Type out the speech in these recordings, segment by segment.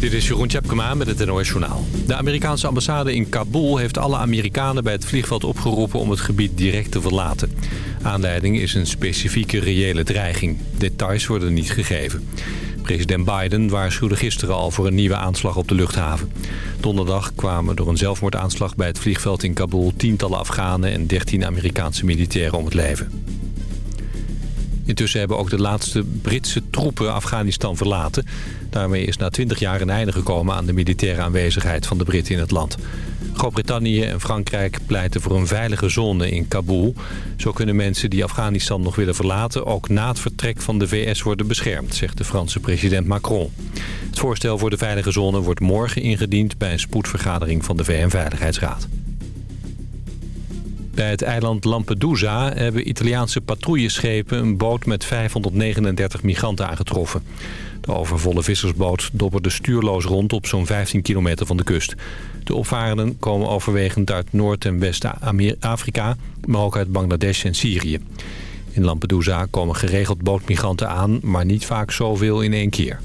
Dit is Jeroen Tjepkema met het NOS Journaal. De Amerikaanse ambassade in Kabul heeft alle Amerikanen bij het vliegveld opgeroepen om het gebied direct te verlaten. Aanleiding is een specifieke reële dreiging. Details worden niet gegeven. President Biden waarschuwde gisteren al voor een nieuwe aanslag op de luchthaven. Donderdag kwamen door een zelfmoordaanslag bij het vliegveld in Kabul... tientallen Afghanen en 13 Amerikaanse militairen om het leven. Intussen hebben ook de laatste Britse troepen Afghanistan verlaten. Daarmee is na 20 jaar een einde gekomen aan de militaire aanwezigheid van de Britten in het land. Groot-Brittannië en Frankrijk pleiten voor een veilige zone in Kabul. Zo kunnen mensen die Afghanistan nog willen verlaten... ook na het vertrek van de VS worden beschermd, zegt de Franse president Macron. Het voorstel voor de veilige zone wordt morgen ingediend... bij een spoedvergadering van de VN-veiligheidsraad. Bij het eiland Lampedusa hebben Italiaanse patrouilleschepen... een boot met 539 migranten aangetroffen. De overvolle vissersboot dobberde stuurloos rond op zo'n 15 kilometer van de kust. De opvarenden komen overwegend uit Noord- en West-Afrika... maar ook uit Bangladesh en Syrië. In Lampedusa komen geregeld bootmigranten aan... maar niet vaak zoveel in één keer.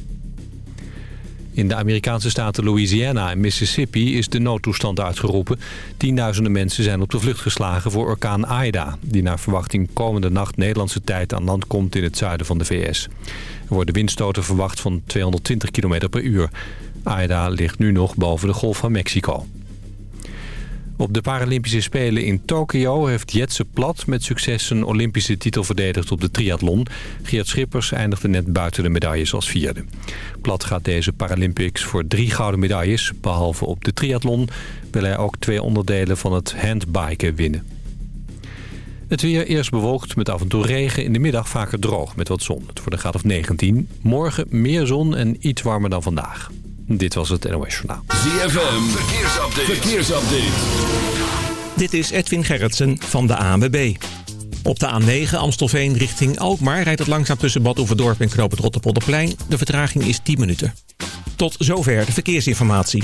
In de Amerikaanse staten Louisiana en Mississippi is de noodtoestand uitgeroepen. Tienduizenden mensen zijn op de vlucht geslagen voor orkaan Aida... die naar verwachting komende nacht Nederlandse tijd aan land komt in het zuiden van de VS. Er worden windstoten verwacht van 220 km per uur. Aida ligt nu nog boven de Golf van Mexico. Op de Paralympische Spelen in Tokio heeft Jetse Plat met succes een Olympische titel verdedigd op de triathlon. Geert Schippers eindigde net buiten de medailles als vierde. Plat gaat deze Paralympics voor drie gouden medailles. Behalve op de triathlon wil hij ook twee onderdelen van het handbiken winnen. Het weer eerst bewolkt met af en toe regen. In de middag vaker droog met wat zon. Het wordt een graad of 19. Morgen meer zon en iets warmer dan vandaag. Dit was het NOS Journaal. ZFM, verkeersupdate. verkeersupdate. Dit is Edwin Gerritsen van de ANWB. Op de A9 Amstelveen richting Alkmaar rijdt het langzaam tussen Bad Oeverdorp en Knoop het Rotterpolderplein. De vertraging is 10 minuten. Tot zover de verkeersinformatie.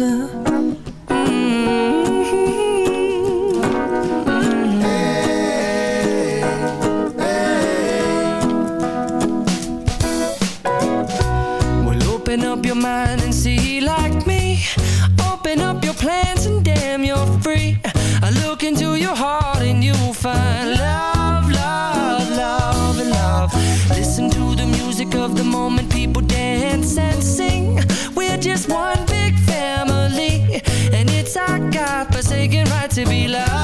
answer. To be loved,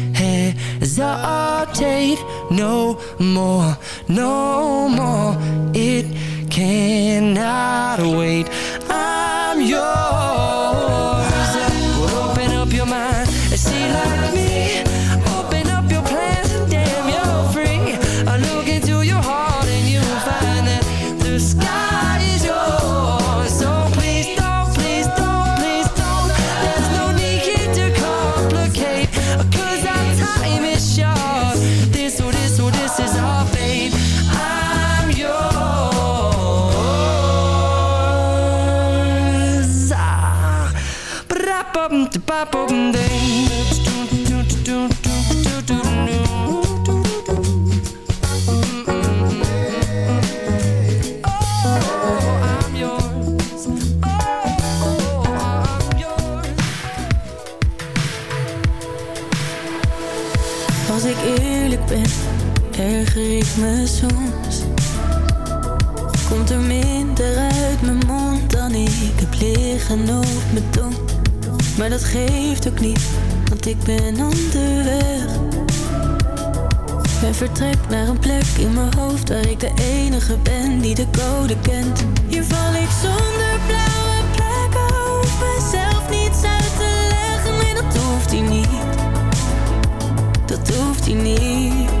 hesitate no more, no more. It cannot wait. I'm yours. Komt er minder uit mijn mond dan ik heb liggen op. Maar dat geeft ook niet, want ik ben onderweg. En vertrek naar een plek in mijn hoofd waar ik de enige ben die de code kent. Hier val ik zonder blauwe plekken, hoef mezelf niets uit te leggen. Nee, dat hoeft hier niet dat hoeft hier niet.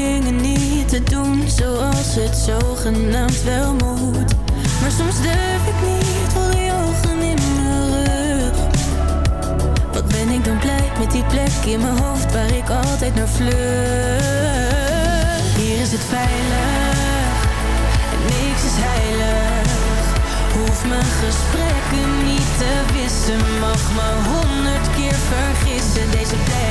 te doen zoals het zogenaamd wel moet. Maar soms durf ik niet, voel die ogen in mijn rug. Wat ben ik dan blij met die plek in mijn hoofd waar ik altijd naar vlucht. Hier is het veilig en niks is heilig. Hoef mijn gesprekken niet te wissen, mag me honderd keer vergissen. Deze plek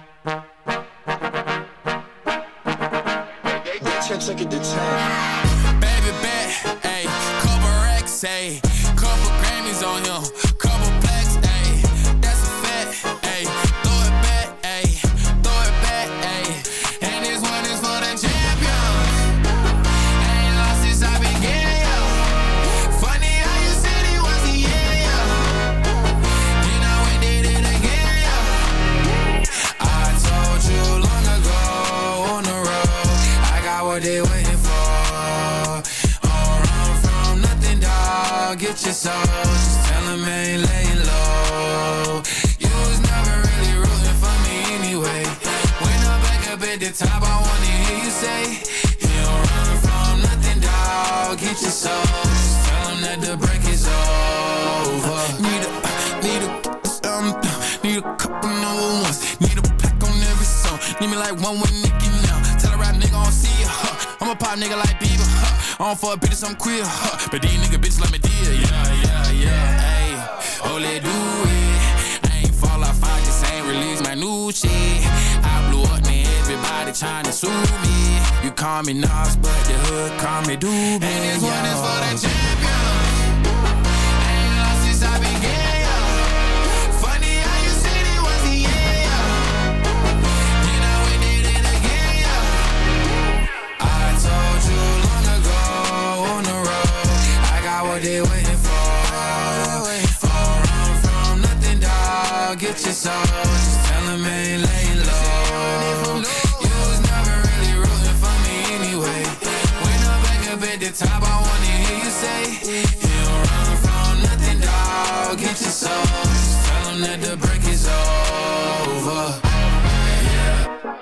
Pop nigga like Bieber. Huh. I don't fuck I'm queer. Huh. But these nigga bitches like me dear. Yeah, yeah, yeah. Hey, oh, let do it. I ain't fall off, I just ain't release my new shit. I blew up, man, everybody tryna sue me. You call me Nas, but the hood call me Doobie. And this one is for the champion. Get your soul, just tell 'em ain't laying low. You was never really rooting for me anyway. When I'm back up at the top, I wanna hear you say, You don't run from nothing, dog. Get your soul, just tell 'em that the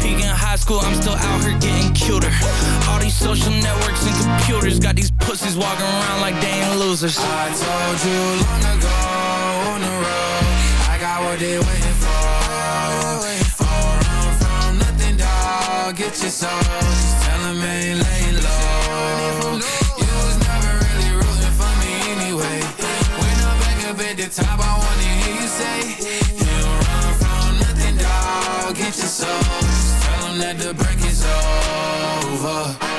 peak in high school, I'm still out here getting cuter. All these social networks and computers got these pussies walking around like they ain't losers. I told you long ago on the road, I got what they waiting for. Don't run from nothing, dog. Get your soul, just tell 'em ain't laying low. You was never really rooting for me anyway. When I'm back up at the top, I wanna hear you say, that the break is over.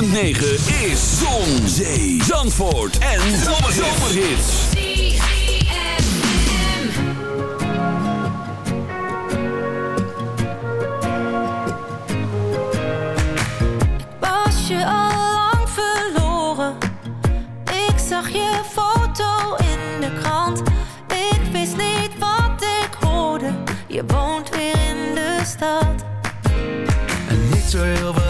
106.9 is Zon, Zee, Zandvoort en Zomerhits. Was je al lang verloren? Ik zag je foto in de krant. Ik wist niet wat ik hoorde. Je woont weer in de stad. En niet zo heel veel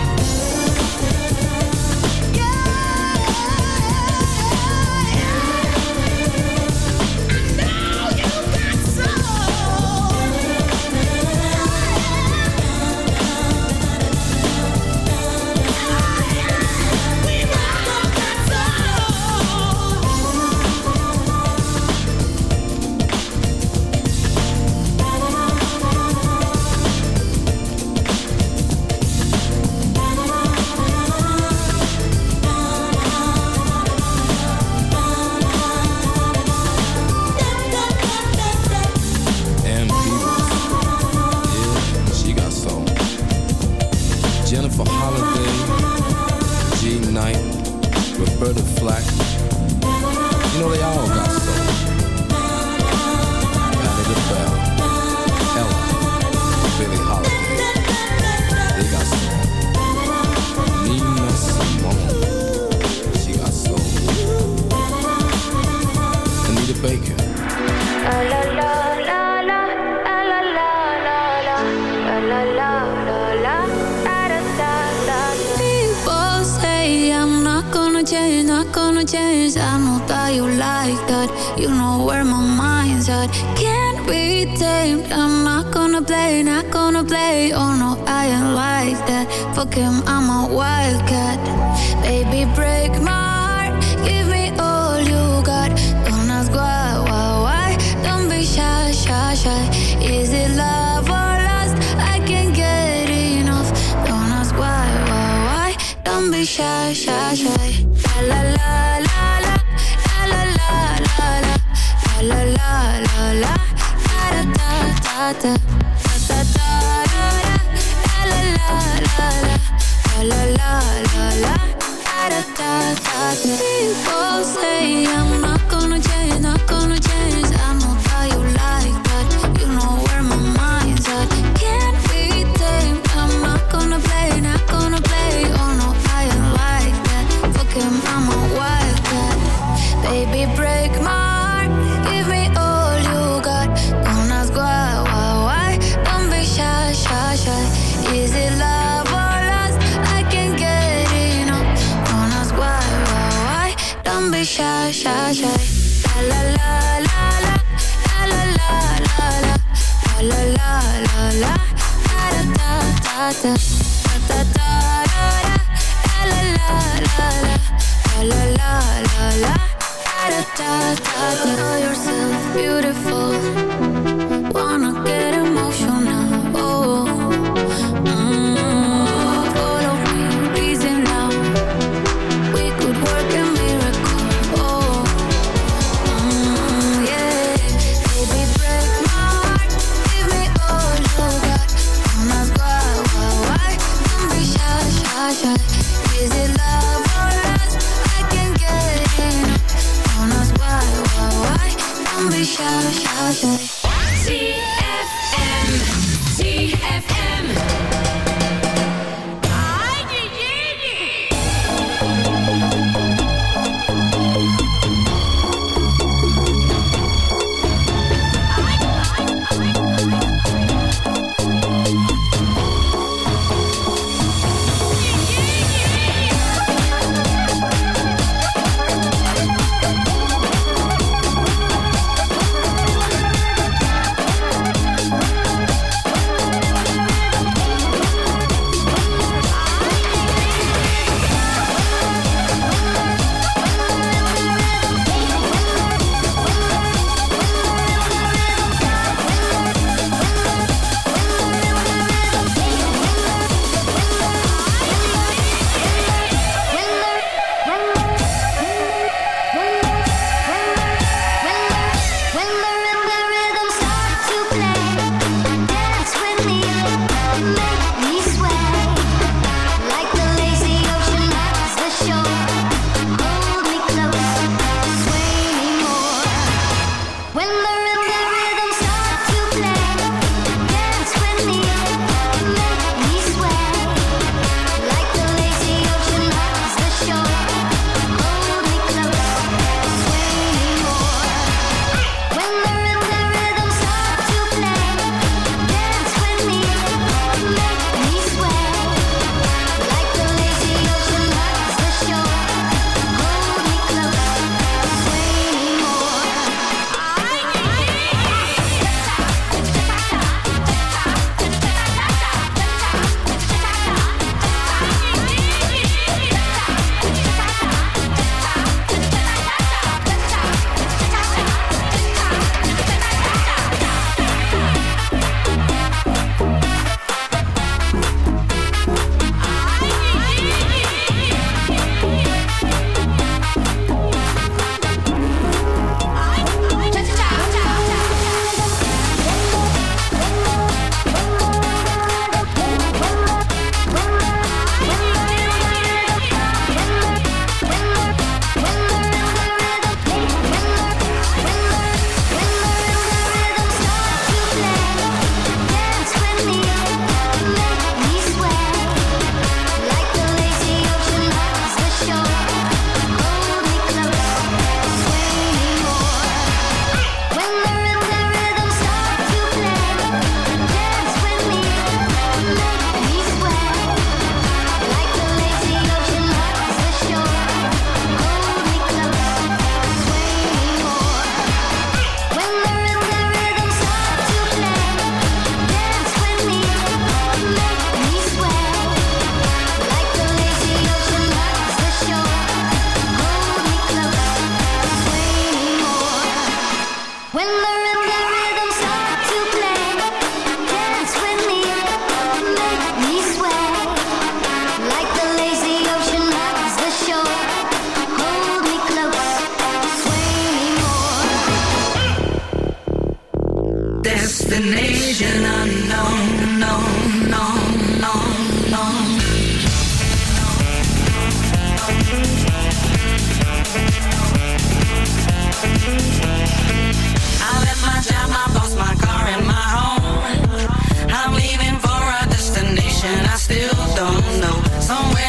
shy, shy, shy, la La la la la la, la la la la la, la. La la la la, da da da.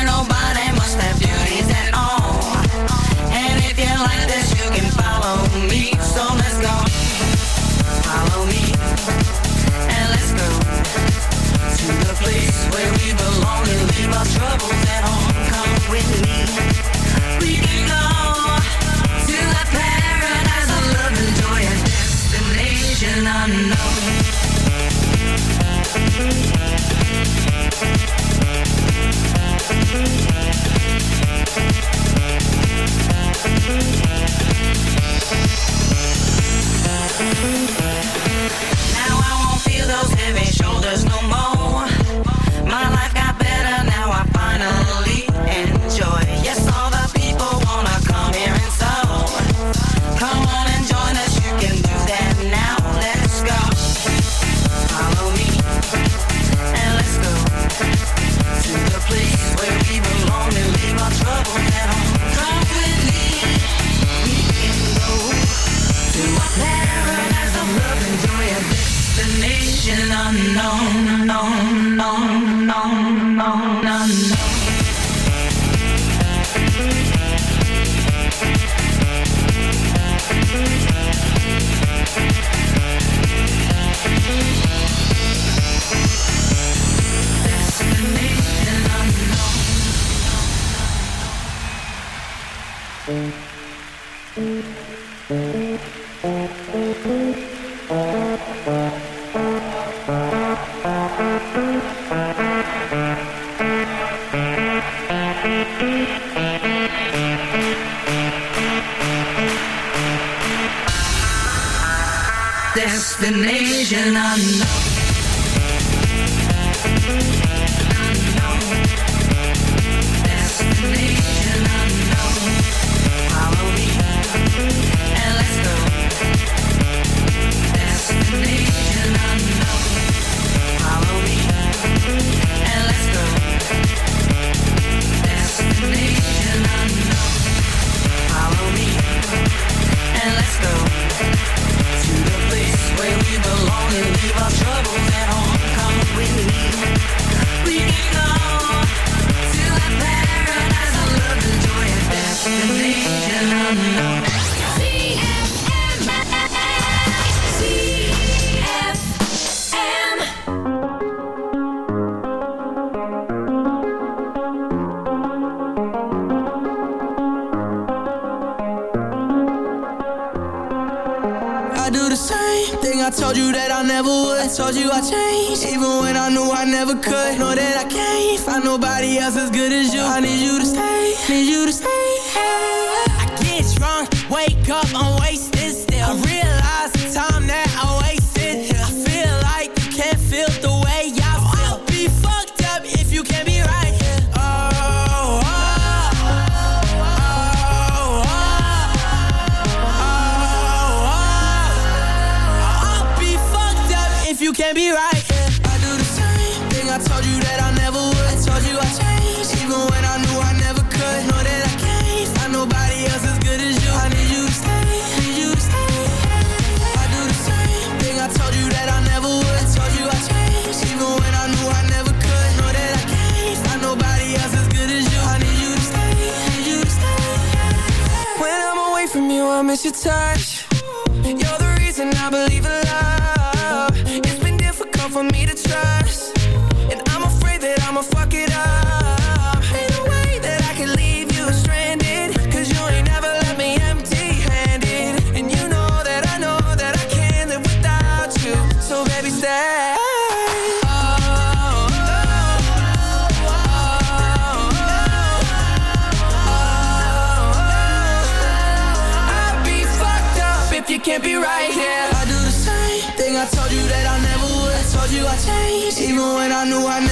where nobody destination unknown. I miss your touch. You're the reason I believe in love. It's been difficult for me to trust. And I'm afraid that I'ma fuck it up I knew I never